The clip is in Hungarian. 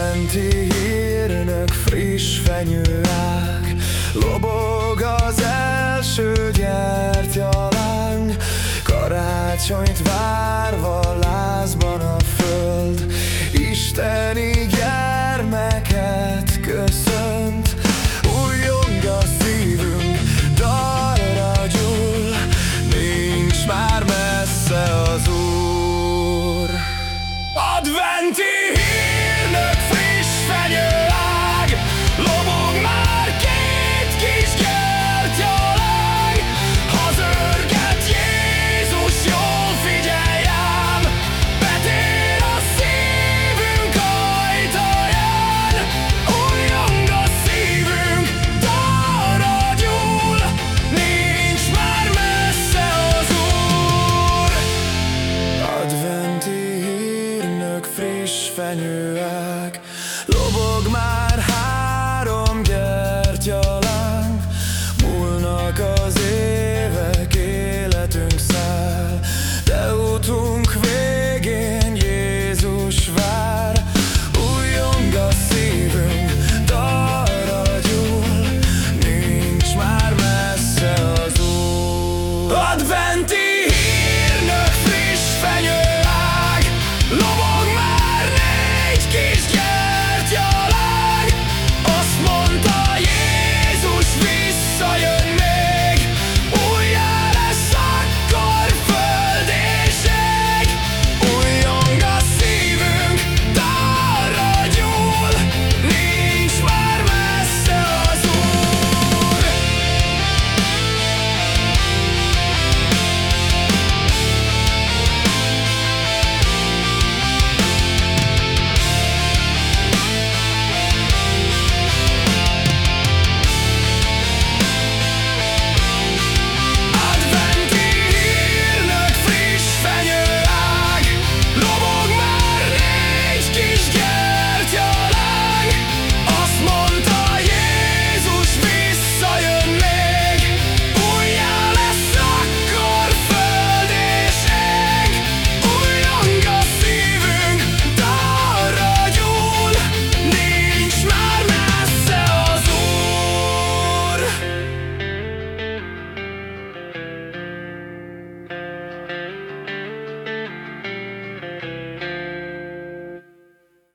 Adventi hírnök friss fenyőák. Lobog az első gyertyaláng. Karácsonyt várva lázban a föld. Isteni és fenyőek. Lobog már három gyertyalánk Múlnak az évek, életünk száll. De utunk végén Jézus vár. Újjong a szívünk, dalra Nincs már messze az út. Adventi